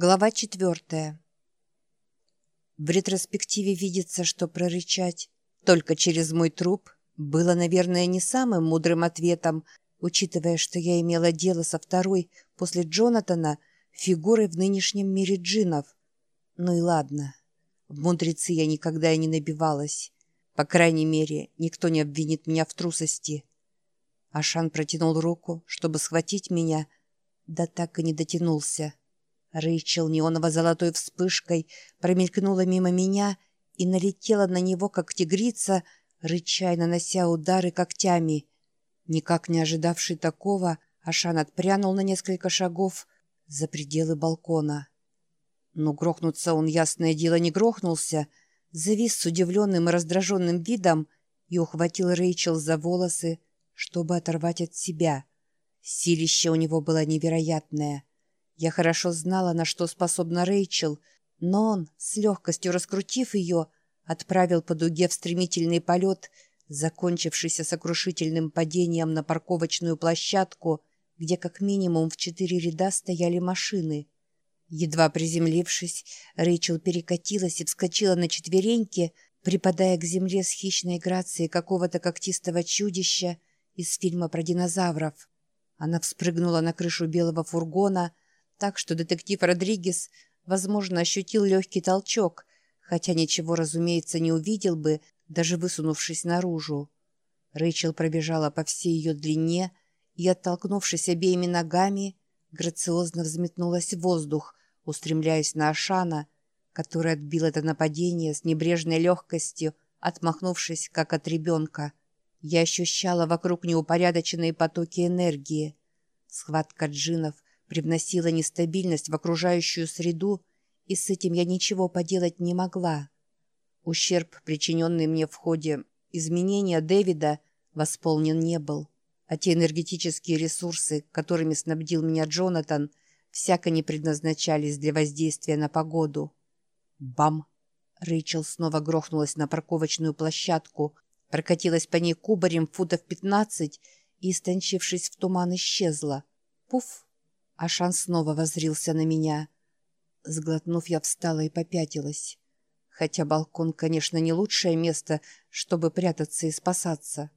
Глава четвертая. В ретроспективе видится, что прорычать только через мой труп было, наверное, не самым мудрым ответом, учитывая, что я имела дело со второй после Джонатана фигурой в нынешнем мире джинов. Ну и ладно. В мудрецы я никогда и не набивалась. По крайней мере, никто не обвинит меня в трусости. Ашан протянул руку, чтобы схватить меня, да так и не дотянулся. Рэйчел неоново-золотой вспышкой промелькнула мимо меня и налетела на него, как тигрица, рыча нанося удары когтями. Никак не ожидавший такого, Ашан отпрянул на несколько шагов за пределы балкона. Но грохнуться он, ясное дело, не грохнулся, завис с удивленным и раздраженным видом и ухватил Рэйчел за волосы, чтобы оторвать от себя. Силище у него было невероятное — я хорошо знала, на что способна Рэйчел, но он, с легкостью раскрутив ее, отправил по дуге в стремительный полет, закончившийся сокрушительным падением на парковочную площадку, где как минимум в четыре ряда стояли машины. Едва приземлившись, Рэйчел перекатилась и вскочила на четвереньки, припадая к земле с хищной грацией какого-то когтистого чудища из фильма про динозавров. Она вспрыгнула на крышу белого фургона, так что детектив Родригес, возможно, ощутил легкий толчок, хотя ничего, разумеется, не увидел бы, даже высунувшись наружу. Рэйчел пробежала по всей ее длине и, оттолкнувшись обеими ногами, грациозно взметнулась в воздух, устремляясь на Ашана, который отбил это нападение с небрежной легкостью, отмахнувшись, как от ребенка. Я ощущала вокруг неупорядоченные потоки энергии. Схватка джинов — привносила нестабильность в окружающую среду, и с этим я ничего поделать не могла. Ущерб, причиненный мне в ходе изменения Дэвида, восполнен не был, а те энергетические ресурсы, которыми снабдил меня Джонатан, всяко не предназначались для воздействия на погоду. Бам! Рэйчел снова грохнулась на парковочную площадку, прокатилась по ней кубарем футов пятнадцать и, истончившись в туман, исчезла. Пуф! Ашан снова возрился на меня. Сглотнув, я встала и попятилась. Хотя балкон, конечно, не лучшее место, чтобы прятаться и спасаться.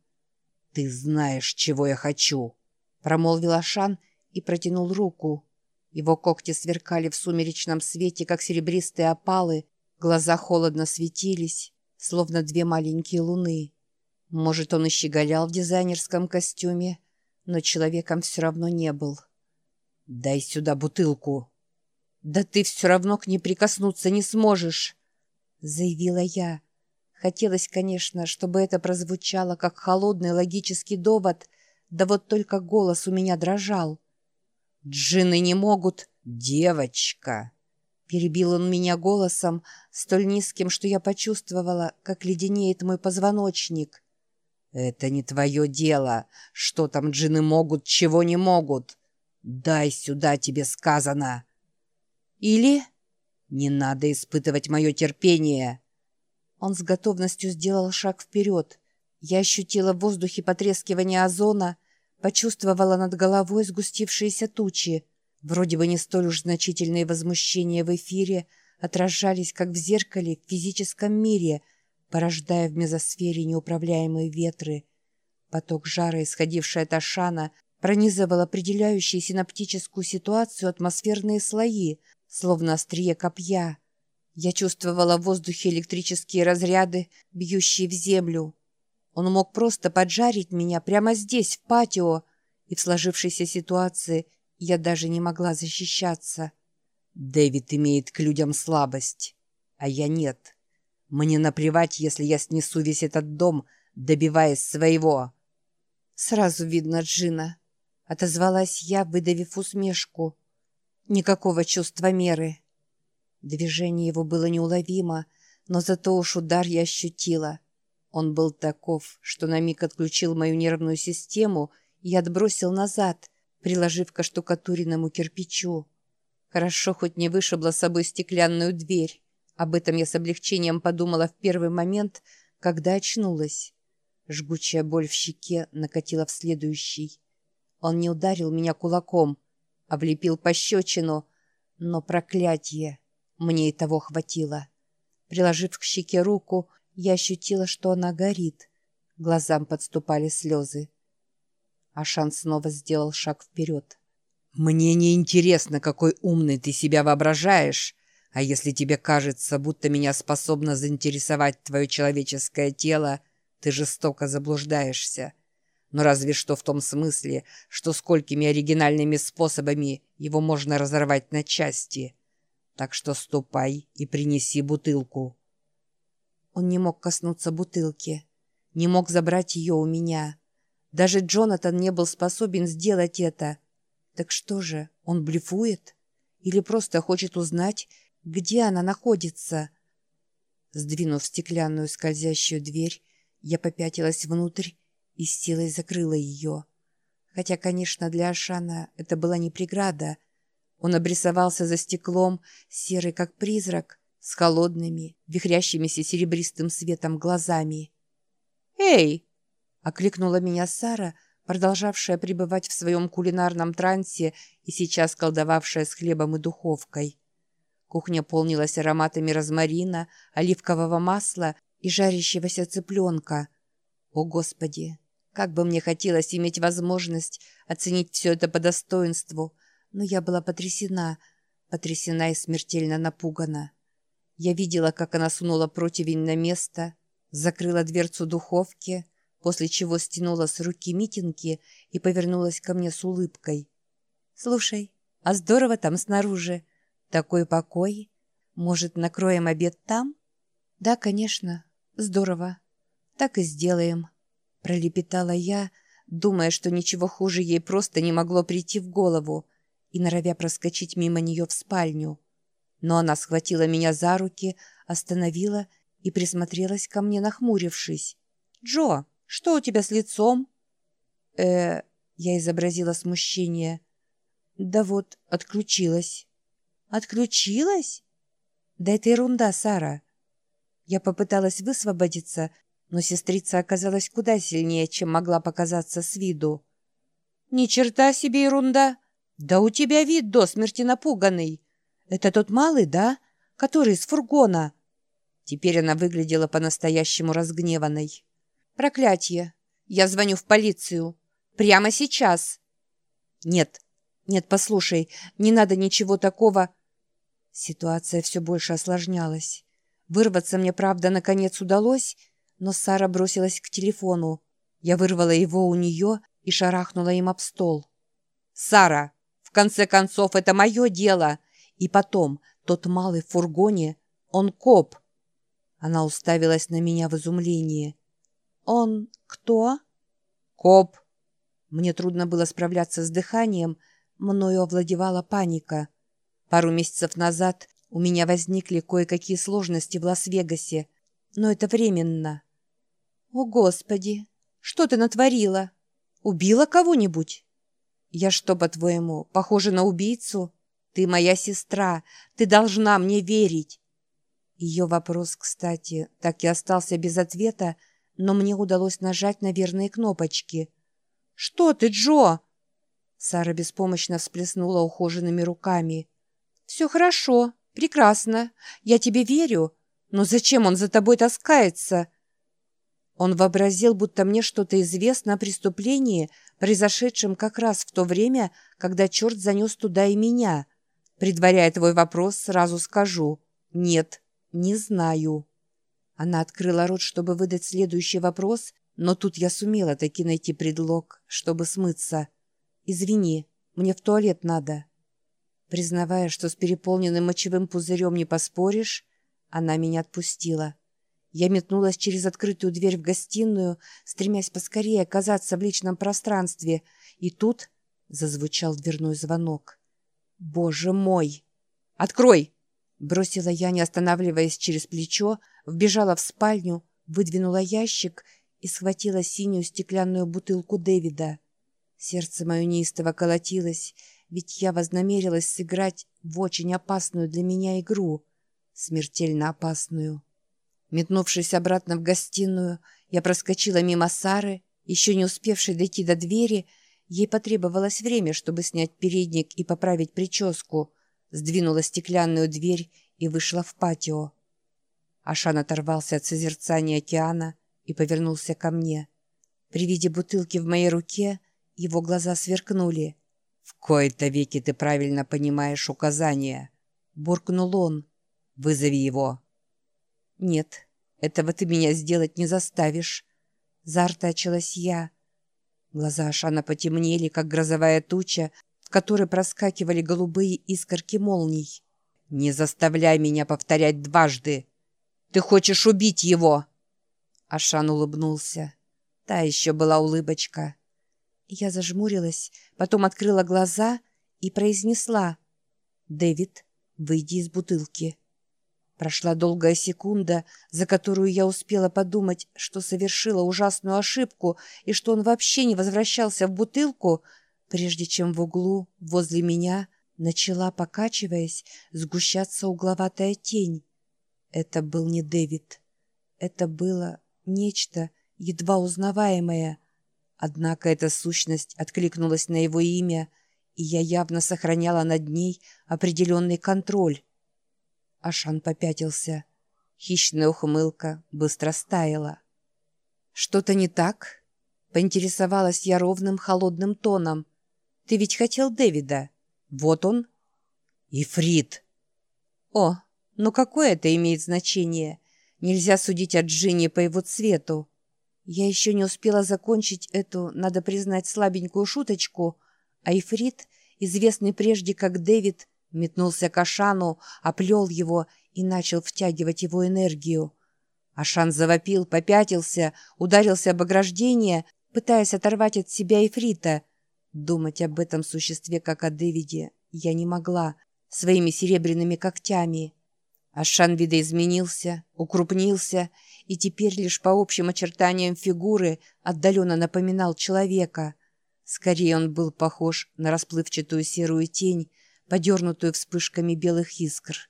«Ты знаешь, чего я хочу!» Промолвил Ашан и протянул руку. Его когти сверкали в сумеречном свете, как серебристые опалы, глаза холодно светились, словно две маленькие луны. Может, он и щеголял в дизайнерском костюме, но человеком все равно не был. — «Дай сюда бутылку». «Да ты все равно к ней прикоснуться не сможешь», — заявила я. Хотелось, конечно, чтобы это прозвучало как холодный логический довод, да вот только голос у меня дрожал. «Джины не могут...» «Девочка!» Перебил он меня голосом, столь низким, что я почувствовала, как леденеет мой позвоночник. «Это не твое дело, что там джины могут, чего не могут. «Дай сюда, тебе сказано!» «Или...» «Не надо испытывать мое терпение!» Он с готовностью сделал шаг вперед. Я ощутила в воздухе потрескивание озона, почувствовала над головой сгустившиеся тучи. Вроде бы не столь уж значительные возмущения в эфире отражались, как в зеркале в физическом мире, порождая в мезосфере неуправляемые ветры. Поток жара, исходивший от Ашана, пронизывал определяющие синаптическую ситуацию атмосферные слои, словно острие копья. Я чувствовала в воздухе электрические разряды, бьющие в землю. Он мог просто поджарить меня прямо здесь, в патио, и в сложившейся ситуации я даже не могла защищаться. Дэвид имеет к людям слабость, а я нет. Мне наплевать, если я снесу весь этот дом, добиваясь своего. Сразу видно Джина. Отозвалась я, выдавив усмешку. Никакого чувства меры. Движение его было неуловимо, но зато уж удар я ощутила. Он был таков, что на миг отключил мою нервную систему и отбросил назад, приложив к штукатуренному кирпичу. Хорошо хоть не вышибла с собой стеклянную дверь. Об этом я с облегчением подумала в первый момент, когда очнулась. Жгучая боль в щеке накатила в следующий. Он не ударил меня кулаком, облепил пощечину, Но проклятие! Мне и того хватило. Приложив к щеке руку, я ощутила, что она горит. Глазам подступали слезы. Ашан снова сделал шаг вперед. «Мне не интересно, какой умный ты себя воображаешь, а если тебе кажется, будто меня способно заинтересовать твое человеческое тело, ты жестоко заблуждаешься. Но разве что в том смысле, что сколькими оригинальными способами его можно разорвать на части. Так что ступай и принеси бутылку». Он не мог коснуться бутылки, не мог забрать ее у меня. Даже Джонатан не был способен сделать это. Так что же, он блефует? Или просто хочет узнать, где она находится? Сдвинув стеклянную скользящую дверь, я попятилась внутрь и силой закрыла ее. Хотя, конечно, для Ашана это была не преграда. Он обрисовался за стеклом, серый как призрак, с холодными, вихрящимися серебристым светом глазами. «Эй!» — окликнула меня Сара, продолжавшая пребывать в своем кулинарном трансе и сейчас колдовавшая с хлебом и духовкой. Кухня полнилась ароматами розмарина, оливкового масла и жарящегося цыпленка. О, Господи! Как бы мне хотелось иметь возможность оценить все это по достоинству, но я была потрясена, потрясена и смертельно напугана. Я видела, как она сунула противень на место, закрыла дверцу духовки, после чего стянула с руки митинги и повернулась ко мне с улыбкой. «Слушай, а здорово там снаружи. Такой покой. Может, накроем обед там?» «Да, конечно. Здорово. Так и сделаем», — пролепетала я, думая, что ничего хуже ей просто не могло прийти в голову, и норовя проскочить мимо нее в спальню но она схватила меня за руки, остановила и присмотрелась ко мне, нахмурившись. «Джо, что у тебя с лицом?» «Э...» — я изобразила смущение. «Да вот, отключилась». «Отключилась?» «Да это ерунда, Сара». Я попыталась высвободиться, но сестрица оказалась куда сильнее, чем могла показаться с виду. «Ни черта себе ерунда! Да у тебя вид до смерти напуганный!» «Это тот малый, да? Который из фургона?» Теперь она выглядела по-настоящему разгневанной. «Проклятье! Я звоню в полицию! Прямо сейчас!» «Нет, нет, послушай, не надо ничего такого...» Ситуация все больше осложнялась. Вырваться мне, правда, наконец удалось, но Сара бросилась к телефону. Я вырвала его у нее и шарахнула им об стол. «Сара, в конце концов, это мое дело!» И потом, тот малый в фургоне, он коп. Она уставилась на меня в изумлении. «Он кто?» «Коп». Мне трудно было справляться с дыханием, мною овладевала паника. Пару месяцев назад у меня возникли кое-какие сложности в Лас-Вегасе, но это временно. «О, Господи! Что ты натворила? Убила кого-нибудь?» «Я что, по-твоему, похожа на убийцу?» Ты моя сестра, ты должна мне верить. Ее вопрос, кстати, так и остался без ответа, но мне удалось нажать на верные кнопочки. «Что ты, Джо?» Сара беспомощно всплеснула ухоженными руками. «Все хорошо, прекрасно. Я тебе верю. Но зачем он за тобой таскается?» Он вообразил, будто мне что-то известно о преступлении, произошедшем как раз в то время, когда черт занес туда и меня. Предваряя твой вопрос, сразу скажу. Нет, не знаю. Она открыла рот, чтобы выдать следующий вопрос, но тут я сумела таки найти предлог, чтобы смыться. «Извини, мне в туалет надо». Признавая, что с переполненным мочевым пузырем не поспоришь, она меня отпустила. Я метнулась через открытую дверь в гостиную, стремясь поскорее оказаться в личном пространстве, и тут зазвучал дверной звонок. «Боже мой!» «Открой!» Бросила я, не останавливаясь через плечо, вбежала в спальню, выдвинула ящик и схватила синюю стеклянную бутылку Дэвида. Сердце мое неистово колотилось, ведь я вознамерилась сыграть в очень опасную для меня игру, смертельно опасную. Метнувшись обратно в гостиную, я проскочила мимо Сары, еще не успевшей дойти до двери, Ей потребовалось время, чтобы снять передник и поправить прическу. сдвинула стеклянную дверь и вышла в патио. Ашан оторвался от созерцания океана и повернулся ко мне. При виде бутылки в моей руке его глаза сверкнули. «В кои-то веки ты правильно понимаешь указания», — буркнул он. «Вызови его». «Нет, этого ты меня сделать не заставишь». Заортачилась я. Глаза Ашана потемнели, как грозовая туча, в которой проскакивали голубые искорки молний. «Не заставляй меня повторять дважды! Ты хочешь убить его!» Ашан улыбнулся. Та еще была улыбочка. Я зажмурилась, потом открыла глаза и произнесла «Дэвид, выйди из бутылки». Прошла долгая секунда, за которую я успела подумать, что совершила ужасную ошибку и что он вообще не возвращался в бутылку, прежде чем в углу, возле меня, начала, покачиваясь, сгущаться угловатая тень. Это был не Дэвид. Это было нечто едва узнаваемое. Однако эта сущность откликнулась на его имя, и я явно сохраняла над ней определенный контроль. Ашан попятился. Хищная ухмылка быстро стаяла. «Что-то не так?» Поинтересовалась я ровным, холодным тоном. «Ты ведь хотел Дэвида. Вот он». «Ифрит!» «О, ну какое это имеет значение? Нельзя судить о Джинни по его цвету». Я еще не успела закончить эту, надо признать, слабенькую шуточку, а Ифрит, известный прежде как Дэвид, Метнулся к Ашану, оплел его и начал втягивать его энергию. Ашан завопил, попятился, ударился об ограждение, пытаясь оторвать от себя Ифрита. Думать об этом существе, как о Дэвиде, я не могла, своими серебряными когтями. Ашан видоизменился, укрупнился и теперь лишь по общим очертаниям фигуры отдаленно напоминал человека. Скорее он был похож на расплывчатую серую тень, подернутую вспышками белых искр.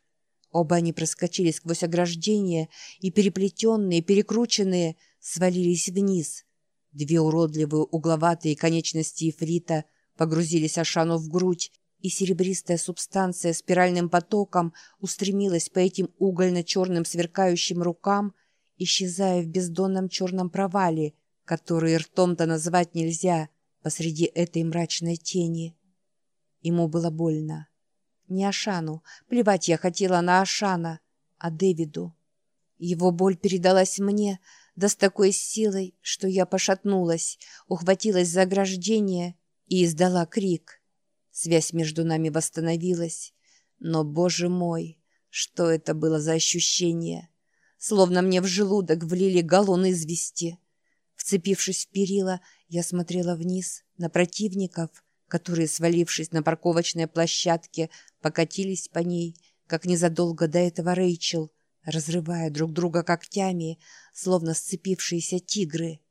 Оба они проскочили сквозь ограждение и, переплетенные, перекрученные, свалились вниз. Две уродливые угловатые конечности ифрита погрузились Ашану в грудь, и серебристая субстанция спиральным потоком устремилась по этим угольно-черным сверкающим рукам, исчезая в бездонном черном провале, который ртом-то назвать нельзя посреди этой мрачной тени. Ему было больно. Не Ашану. Плевать я хотела на Ашана, а Дэвиду. Его боль передалась мне, да с такой силой, что я пошатнулась, ухватилась за ограждение и издала крик. Связь между нами восстановилась. Но, боже мой, что это было за ощущение? Словно мне в желудок влили галлон извести. Вцепившись в перила, я смотрела вниз на противников — которые, свалившись на парковочной площадке, покатились по ней, как незадолго до этого Рэйчел, разрывая друг друга когтями, словно сцепившиеся тигры.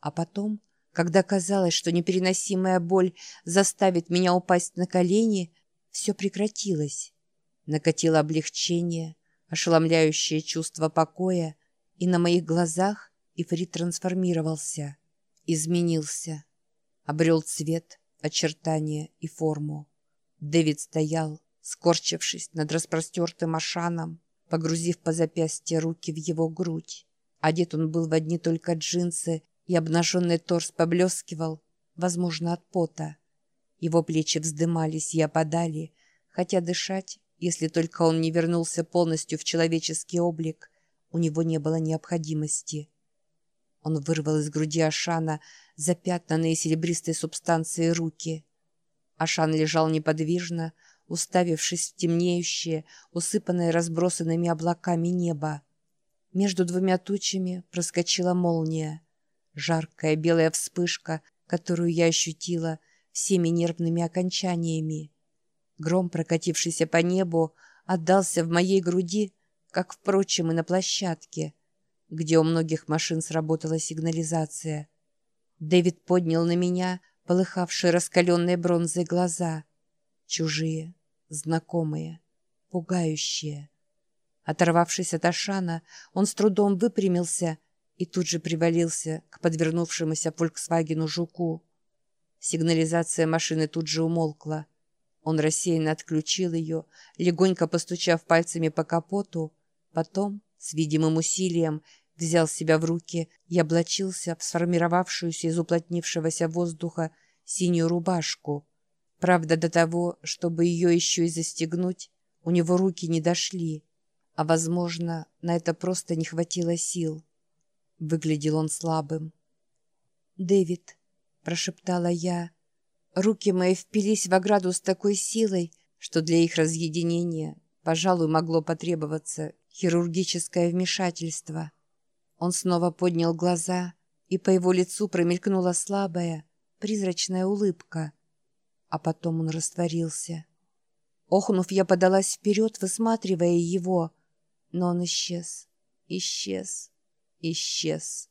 А потом, когда казалось, что непереносимая боль заставит меня упасть на колени, все прекратилось. Накатило облегчение, ошеломляющее чувство покоя, и на моих глазах Ифрит трансформировался, изменился, обрел цвет — очертания и форму. Дэвид стоял, скорчившись над распростертым ашаном, погрузив по запястье руки в его грудь. Одет он был в одни только джинсы, и обнаженный торс поблескивал, возможно, от пота. Его плечи вздымались и опадали, хотя дышать, если только он не вернулся полностью в человеческий облик, у него не было необходимости. Он вырвал из груди Ашана запятнанные серебристой субстанцией руки. Ашан лежал неподвижно, уставившись в темнеющее, усыпанное разбросанными облаками небо. Между двумя тучами проскочила молния. Жаркая белая вспышка, которую я ощутила всеми нервными окончаниями. Гром, прокатившийся по небу, отдался в моей груди, как, впрочем, и на площадке — где у многих машин сработала сигнализация. Дэвид поднял на меня полыхавшие раскаленные бронзой глаза. Чужие, знакомые, пугающие. Оторвавшись от Ашана, он с трудом выпрямился и тут же привалился к подвернувшемуся «Фольксвагену» жуку. Сигнализация машины тут же умолкла. Он рассеянно отключил ее, легонько постучав пальцами по капоту, потом, с видимым усилием, взял себя в руки и облачился в сформировавшуюся из уплотнившегося воздуха синюю рубашку. Правда, до того, чтобы ее еще и застегнуть, у него руки не дошли, а, возможно, на это просто не хватило сил. Выглядел он слабым. «Дэвид», — прошептала я, — руки мои впились в ограду с такой силой, что для их разъединения, пожалуй, могло потребоваться хирургическое вмешательство. Он снова поднял глаза, и по его лицу промелькнула слабая, призрачная улыбка. А потом он растворился. Охнув, я подалась вперед, высматривая его, но он исчез, исчез, исчез.